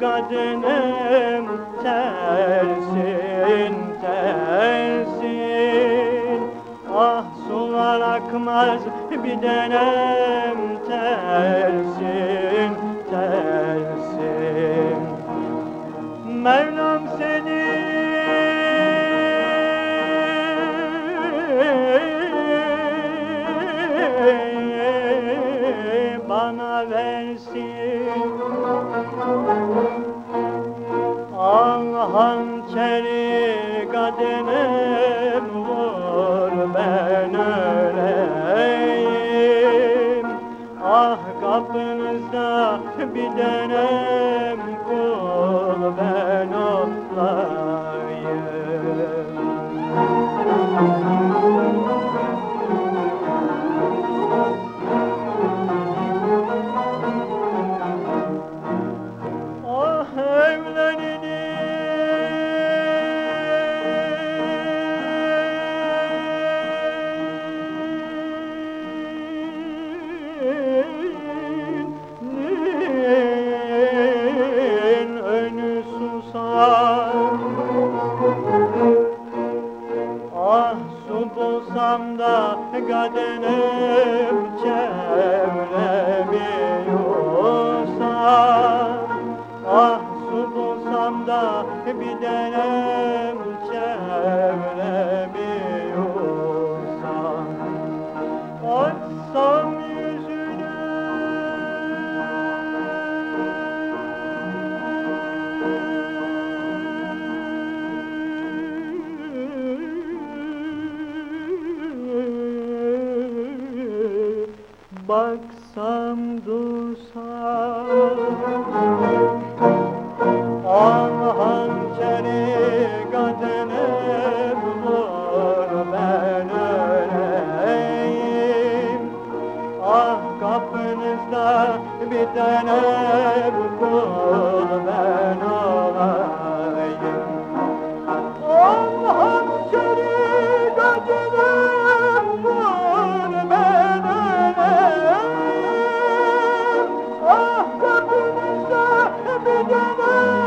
kadınım tersin tersin. Ah sular akmaz bir denem tersin tersin. Mevlam seni bana versin kadınım vur ben öleyim. Ah kapınızda bir denem kul ben olayım bulsam da kadınım çevremi yosar Ah su bulsam da bir denem çevremi Baksam dursam Al hançeri kadınım vur ben öleyim. Ah kapınızda bir tane kul ben together.